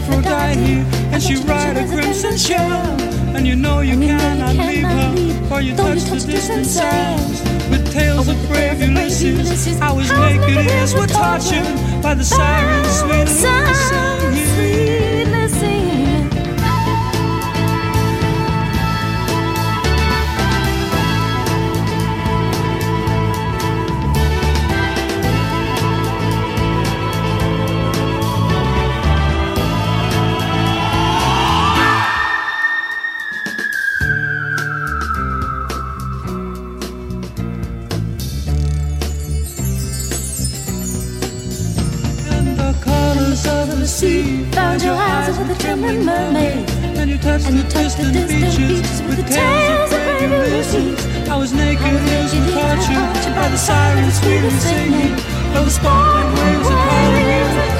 Aphrodite, and she ride a crimson shell. And you know you cannot leave her, for you touch the distant sands. With tales of brave Ulysses, I was naked, ears were tortured by the sirens, sweet singing. and you touched the distant beaches with the tales of brave Ulysses. I was naked, ears were tortured by the sirens, sweet singing, by the sparkling waves of Hollywood.